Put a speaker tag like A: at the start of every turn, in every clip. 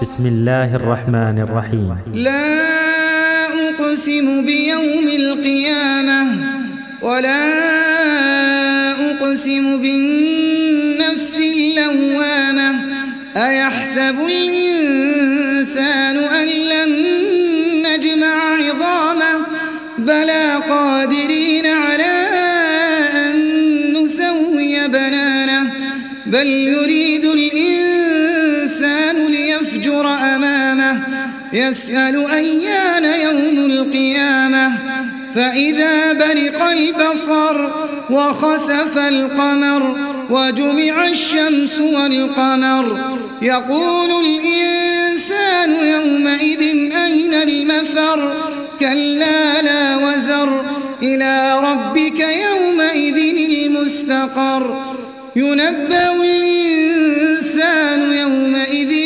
A: بسم اللہ الرحمن الرحیم۔
B: لا أقسم بیوم القیامة ولا أقسم بالنفس اللوامة ایحسب الإنسان أن لن نجمع عظامه؟ بلا قادرین على أن نسوی بنانه بل يريد الإنسان الحجر أمامه يسأل أيان يوم القيامة. فإذا برق البصر وخسف القمر وجمع الشمس والقمر يقول الإنسان يومئذ أين المفر؟ كلا لا وزر إلى ربك يومئذ المستقر. ينبأ الإنسان يومئذ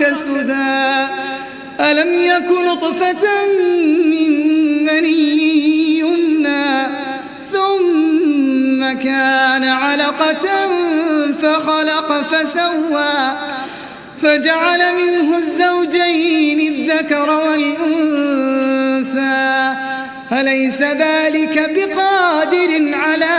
B: كسدا ألم يكن طفة من مني يمنى ثم كان علقة فخلق فسوى فجعل منه الزوجين الذكر والأنثى أليس ذلك بقادر على